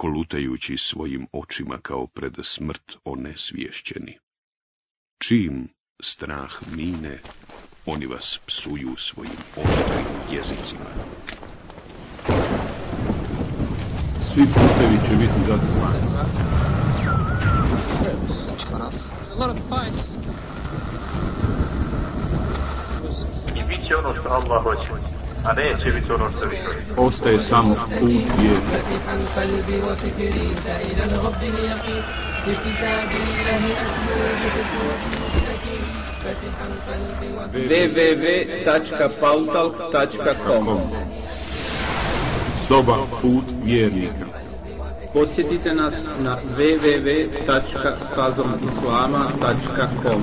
kolutajući svojim očima kao pred smrt onesvješćeni. Čim strah mine, oni vas psuju svojim oštrim jezicima. Svi putevi će biti zatvoreni. I bit će ono što Allah hoće a neće biti ono što vi Ostaje samo put vjeri. www.pautalk.com Soba put vjernika Posjetite nas na www.stazomislama.com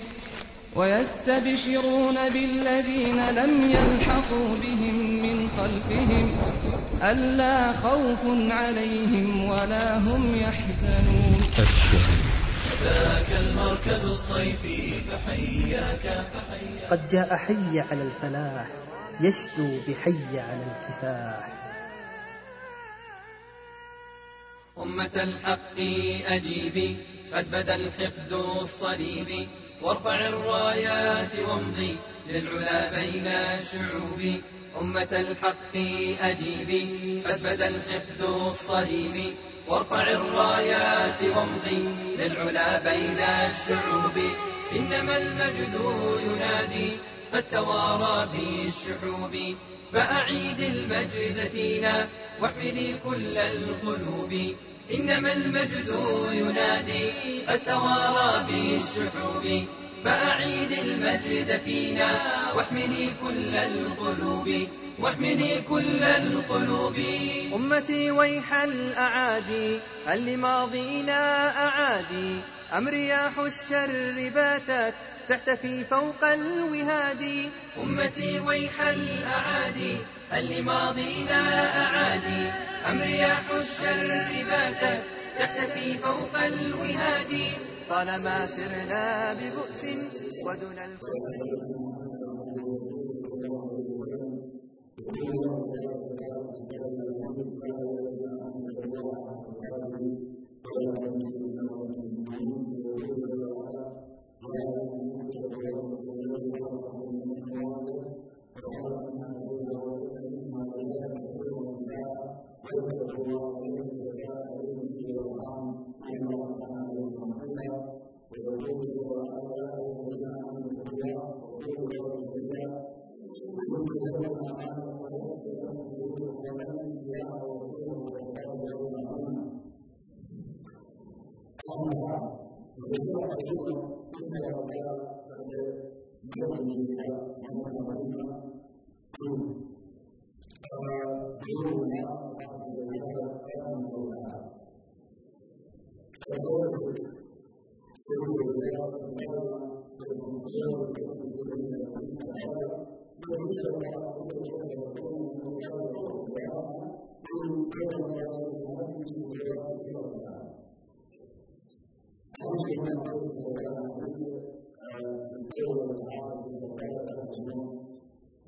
ويستبشرون بالذين لم يلحقوا بهم من خلفهم ألا خوف عليهم ولا هم يحزنون ذاك المركز الصيفي فحياك فحياك قد جاء حي على الفلاح يشدو بحي على الكفاح أمة الحق أجيبي قد بدا الحقد الصليبي وارفع الرايات وامضي للعلا بين الشعوب أمة الحق أجيبي قد بدا الحقد الصليبي وارفع الرايات وامضي للعلا بين الشعوب إنما المجد ينادي قد توارى بالشعوب فأعيد المجد فينا واحملي كل القلوب إنما المجد ينادي فتوارى به الشعوب فأعيد المجد فينا واحمني كل القلوب واحمني كل القلوب أمتي ويح الأعادي هل لماضينا أعادي أم رياح الشر باتت تحتفي فوق الوهاد أمتي ويح الأعادي هل لماضينا أعادي أم رياح الشر باتت تحتفي فوق الوهاد طالما سرنا ببؤس ودنا الكفر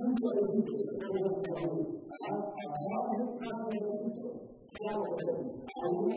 उनको एजुकेट करने के लिए अध्यात्म का क्या होता है आइए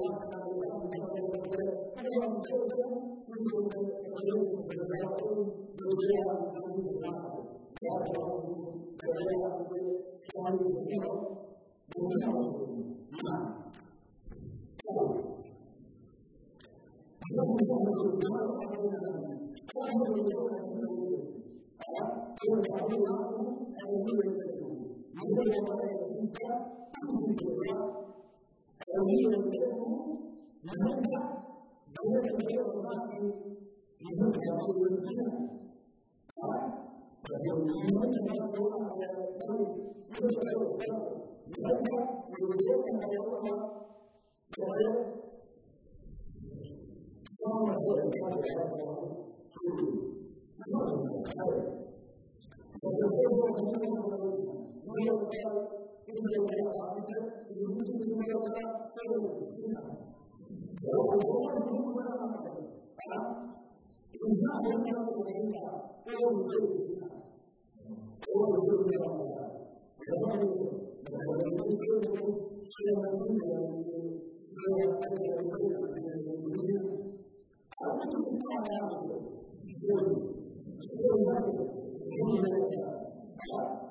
kita tujuh kita dari ilmu mereka dari dari orang itu dari dunia dari dunia dengan orang yang dari itu dari mereka menjadi dari orang dari sama dengan orang itu Thank you. 我们国家的这个经济总量，它占了世界第三，所以我们国家的这个啊，经济总量占了世界的第二位，第二位是多少呢？然后我们中国的这个总量呢，占了世界的第六位，啊，我们国家的这个总量，世界上名列第二啊。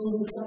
and सबसे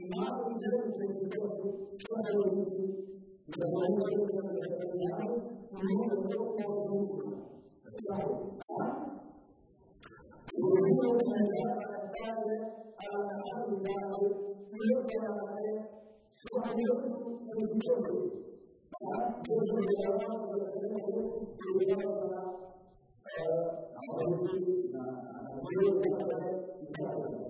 maravilhosas pessoas trabalhando na saúde da maternidade e não estão fazendo nada. O governo começará a tratar a maternidade e eu trabalharei sobre isso no futuro. Deus nos dará uma grande prioridade na saúde, na saúde da maternidade.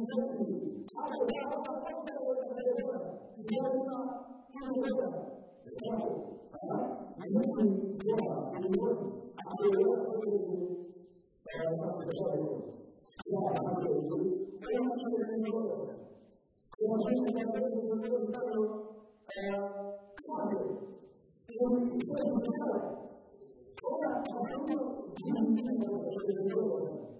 他手拿刀，刀架在那个那个女嘉宾的，他的那个，然后，啊，女嘉宾就啊，女嘉宾啊，他那个手就，呃，插在她的腰，啊，女嘉宾，他那个手就伸到她的腰，然后伸到她的腰，伸到她的腰，啊，看到没有？这个女嘉宾就下来，啊，然后女嘉宾就下来，看到没有？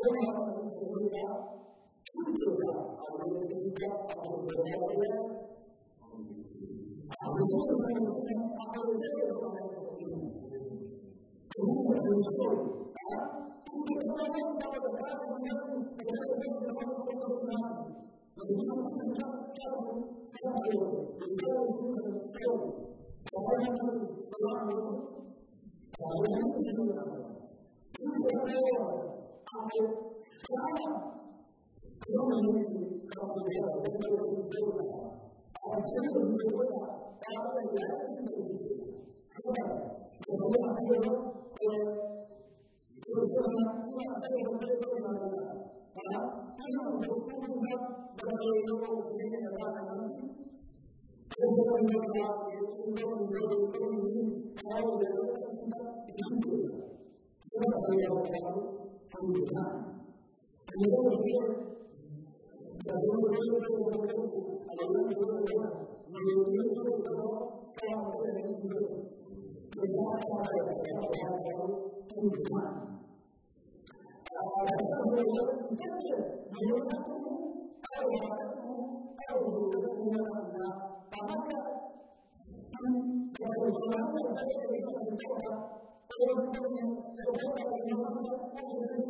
그러면 우리가 출제가 아무래도 우리가 아무래도 Thank you. 他们家呢，他们那里他们那边没有这个，啊，只有一个姑娘，她在原地没去。哎，我听他们说，我，就是说嘛，今晚在我们这过年了，啊，他们说我们这边，咱们这边有春节大年三十，这边没有大年三十，这边没有春节大年三十，春节大年三十，春节大年三十。你看，你看那些小时候玩的那个，还有那个那个，那个那个那个，希望个，你看他他那个，你看他那个，你看他那个，你看他那你看他那个，你看他那个，你看他个，你看他那那个，你看他那个，你看他个，你看他那个，你看他那个，你看他那个，你看他那个，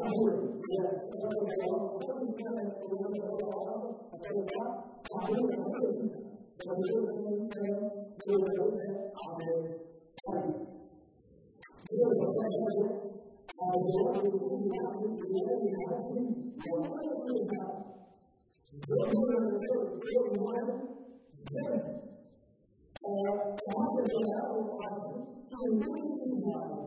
但是，也，咱们这个老不能说我们这个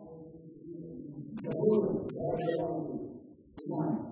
저는 대단히 그냥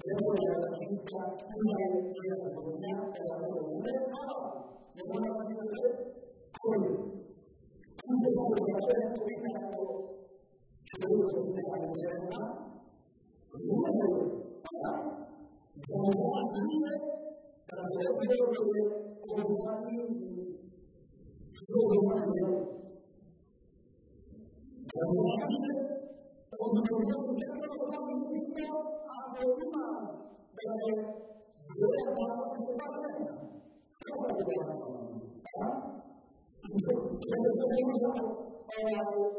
Therefore, you shall hear him will not die or live on. You want to hear it? Pray. Even though the church is not for children that is in love, you will die. You will not do it. But if you go to it, it will not do you. You will not do it. You will not do it. You will not do it. 阿婆，你们那个爷爷他们是在哪呢？在哪里啊？啊？那个地方叫……哦，那个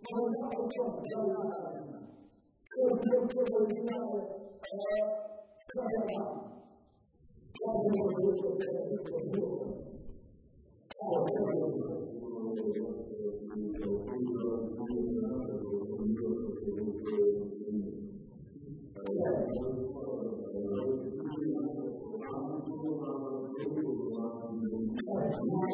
地方叫什么地方来着呢？就是就是那个……呃，叫什么？那是那个那个那个那个……哦，那个是。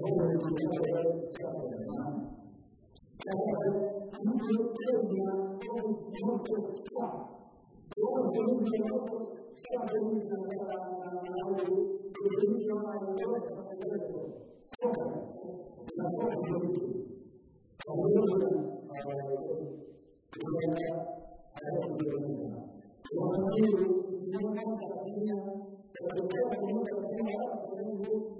Lord, the God Father, you will give me a holy temple cup. Lord, give me a holy temple cup. Lord, give me a holy temple cup. Lord, give me a holy temple cup. Lord, give me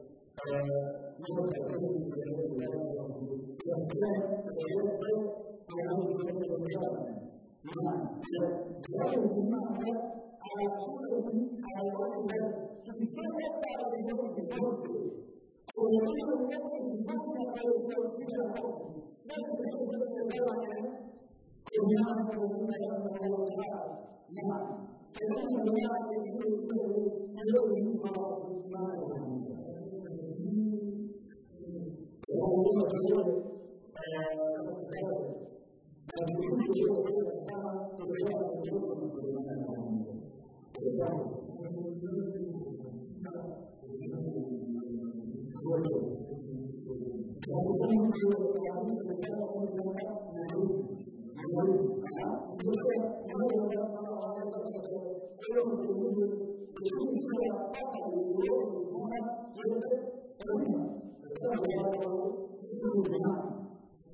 呃，那个小车司机在车上，驾驶员、乘客，他们都是这么做的。你看，这个交警呢，他来处理，他要问的，是不是要把这个东西弄走？后面那个交警马上把这个车骑了过去，说：“你这个车怎么办呢？”后面那个交警呢，马上说：“你这个车怎么办呢？”你看，这个交警呢，就是说，他就是说，马上。 우리가 지금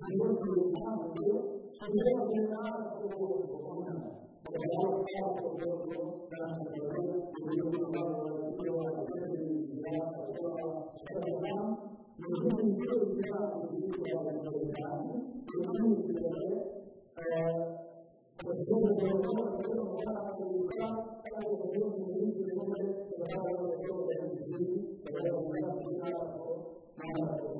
thì nó thì nó là đúng thì nếu như nó là không đúng thì không làm một cái đó theo một cái đó là một cái đó thì mình cũng không làm được cái đó là cái gì đó là cái đó là cái đó là mình cũng không biết là mình cũng làm được cái đó thì mình cũng không biết là Hãy subscribe cho kênh Ghiền Mì Gõ Để không bỏ lỡ những video hấp dẫn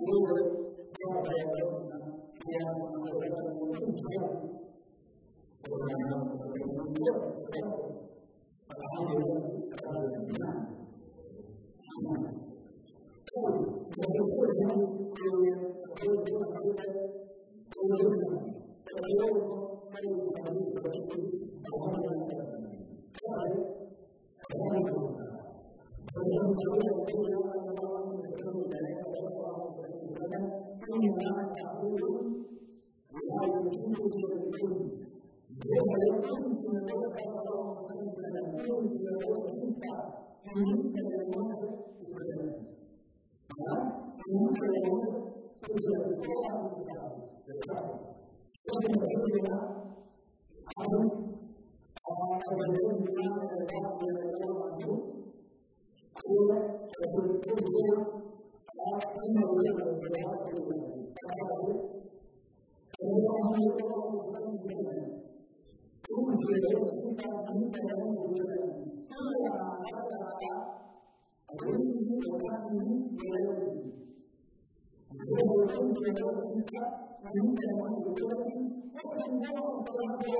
因为现在大家看到的这个东西，我们讲的这个东西，它有的是不一样的，一样的，或者互相之间都有一定的交流，还有相互之间的沟通。मुझे नहीं मिला अभी हमारा बदल मिला मेरा मेरा बंधु और उसके लिए और तीन मुझे बदला तुम जो है उसका नहीं करना है तुम लगाना लगाना अभी भी होगा नहीं मेरे 我们不能因为一个国家，一个民族的问题，而影响到整个国家。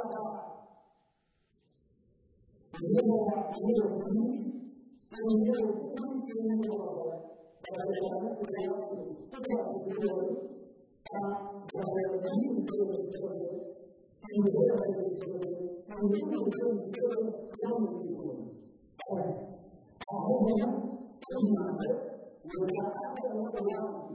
我们要提高自己，要提高自己的能力，来为国家做贡献。国家需要我们，他需要人民，需要社会，需要国家的建设，也需要我们的建设。我们不能说一个这样的问题，哎，啊，我们不能说这样的，我们还要谈什么怎么样？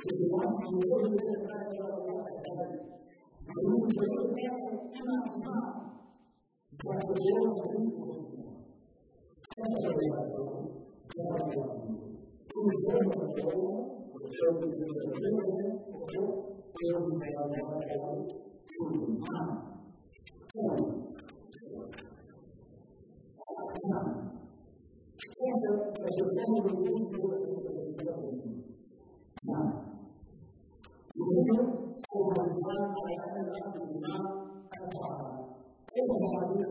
그러나 조선을 따라가고 그는 조선에 하나하나 자세한 찾아가고 그리고 그리고 그리고 그리고 يمكن أن الإنسان على أن يأخذ الإمام الصحابة كيف هذه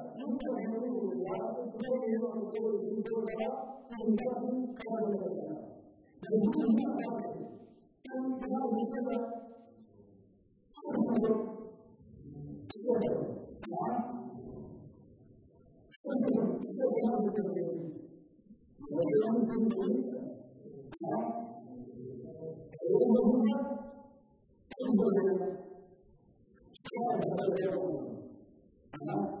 我们今天要讨论的是如何在工作当中做到不卑不亢。首先，我们要明白一个，态度，态度啊，就是我们要学会谦虚，不要装模作样，好，第二个方面，态度，什么叫态度？啊？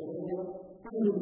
什么？什么？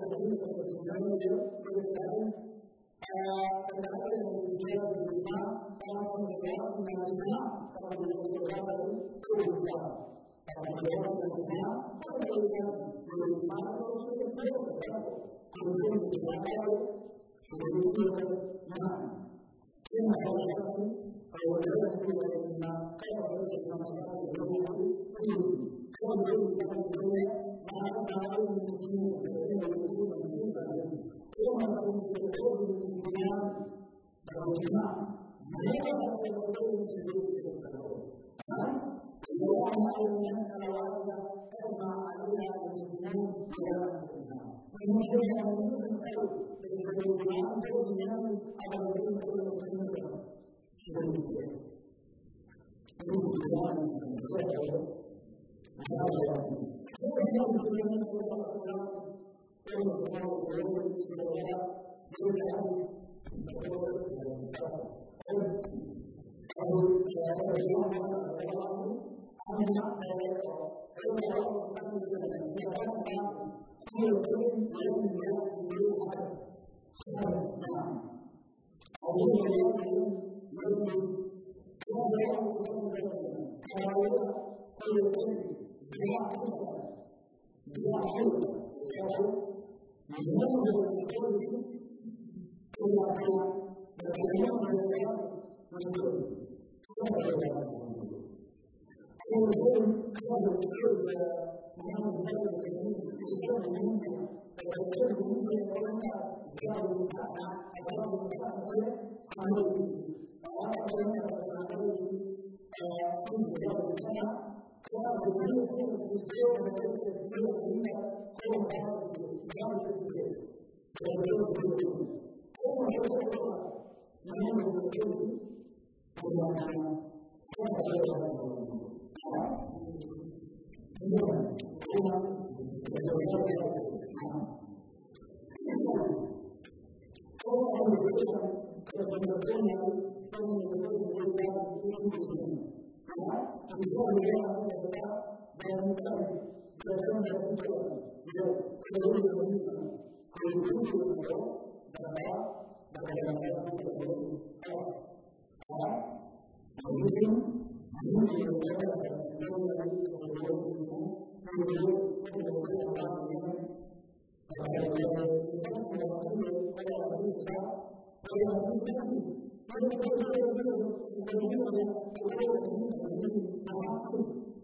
vì có người dân được các về tâm tâm về tâm về tâm tưởng được cái đối với tâm tưởng thì cũng được hiểu được bé được cái đồng nghiệp cũng được hiểu bé bé đủ tính những điều đó là những điều đó là những điều đó là những điều Thank you.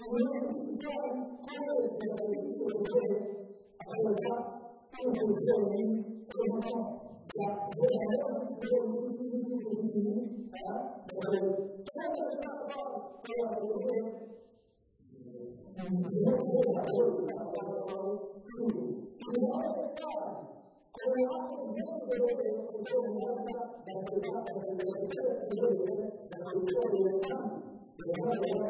nếu trong có thể được được được ở đây là tinh thần thường đi tương thông và thế là nó được đó và được cho nên các con bây giờ như thế nếu như là đối với các con con thì nó sẽ có cô ấy áp dụng những cái điều này điều này là để chúng ta có thể được được được được được được được được được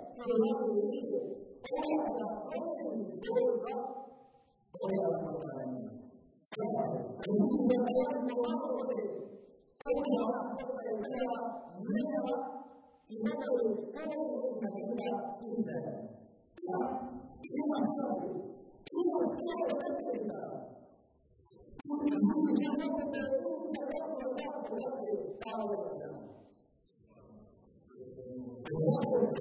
ている誰かが本当にどうか、それは分からない。それは自分がやるのはどうで、それは本当に胸は、胸は、今まで不可能なことがいいんだよ。今、今、今、今、今、今、Thank you.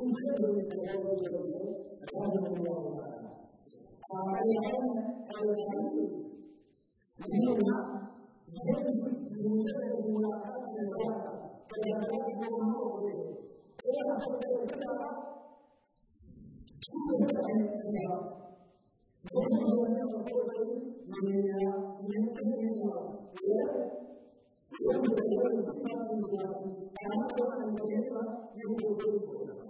실제로 대화를 하는 겁니다. 과연 당신이 누구나 모든 문제를 몰아가면서 대화를 하고 대화를 하다가 충분히 됩니다. 모든 것을 우리가 우리가 왜 그런 것을 하는 것이 다양한 것을 우리가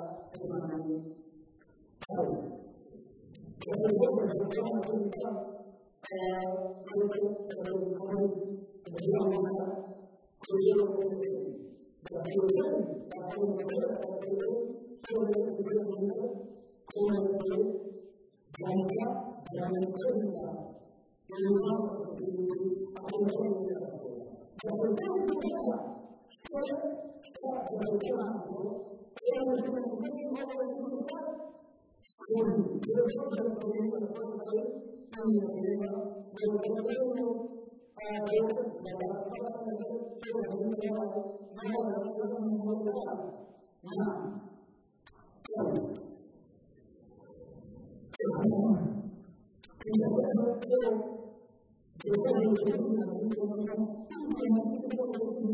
말하는 바로 그런 것을 생각하면서 그리고 그런 것은 미안하다 그리고 그것은 나쁜 것을 가지고 그런 것을 보고 그런 것을 뭔가 나는 처음이다 인상 그리고 아름다움이다 그것을 생각하다 그것을 생각하고 그런 것을 vô cùng chúng khác cùng giữa các thần cùng những người con tới cùng những người con cùng con tới nhau và đây là đạo các bạn thân thân tôi là những người con đó là đạo các bạn thân thân của bạn mà thì các bạn thân thân thì các bạn thân thân là những người con thân thân là những người con thân thân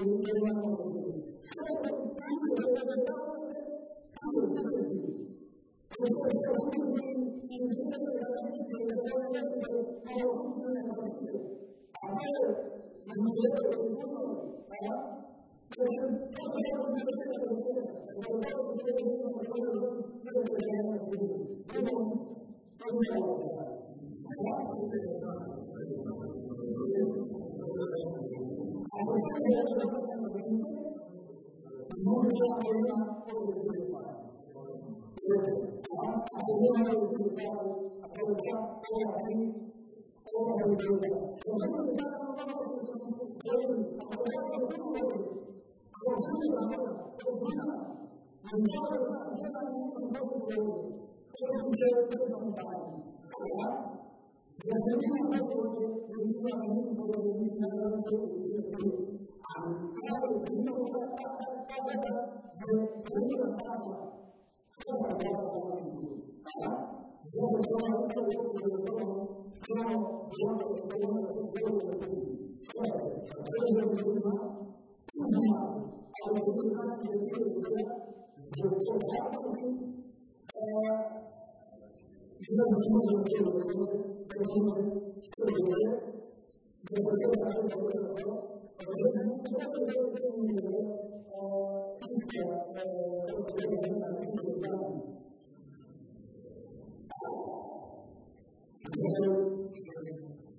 Amen.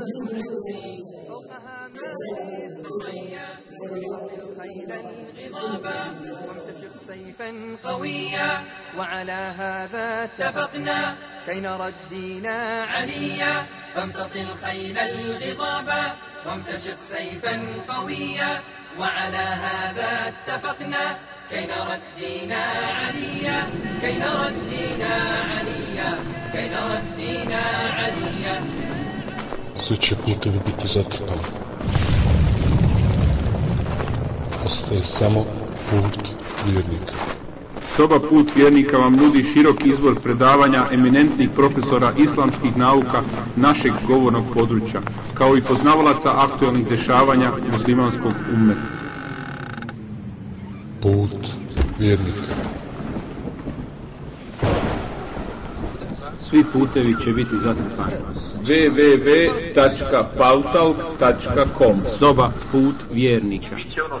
العز وامتشق سيفا قويا وعلى هذا اتفقنا كي نرى الدين عليا فامتط الخيل الغضابا وامتشق سيفا قويا وعلى هذا اتفقنا كي نرى الدين عليا كي نرى الدين عليا كي نرى الدين عليا će biti zatrpani. Ostaje samo put vjernika. Soba Put vjernika vam nudi širok izvor predavanja eminentnih profesora islamskih nauka našeg govornog područja, kao i poznavalaca aktualnih dešavanja muslimanskog ummeta. Put vjernika. Svi putevi će biti zatrpani. www.paltalk.com Soba put vjernika. Ono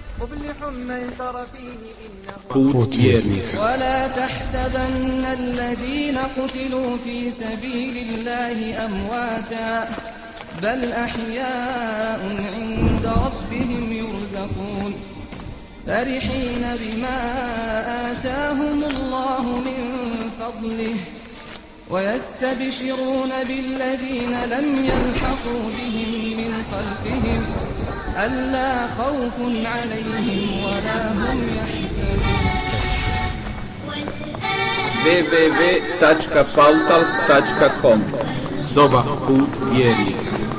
مفلح من سرفيه إنه ولا تحسبن الذين قتلوا في سبيل الله أمواتا بل أحياء عند ربهم يرزقون فرحين بما آتاهم الله من فضله ويستبشرون بالذين لم يلحقوا بهم من خلفهم ألا خوف عليهم ولا هم يحزنون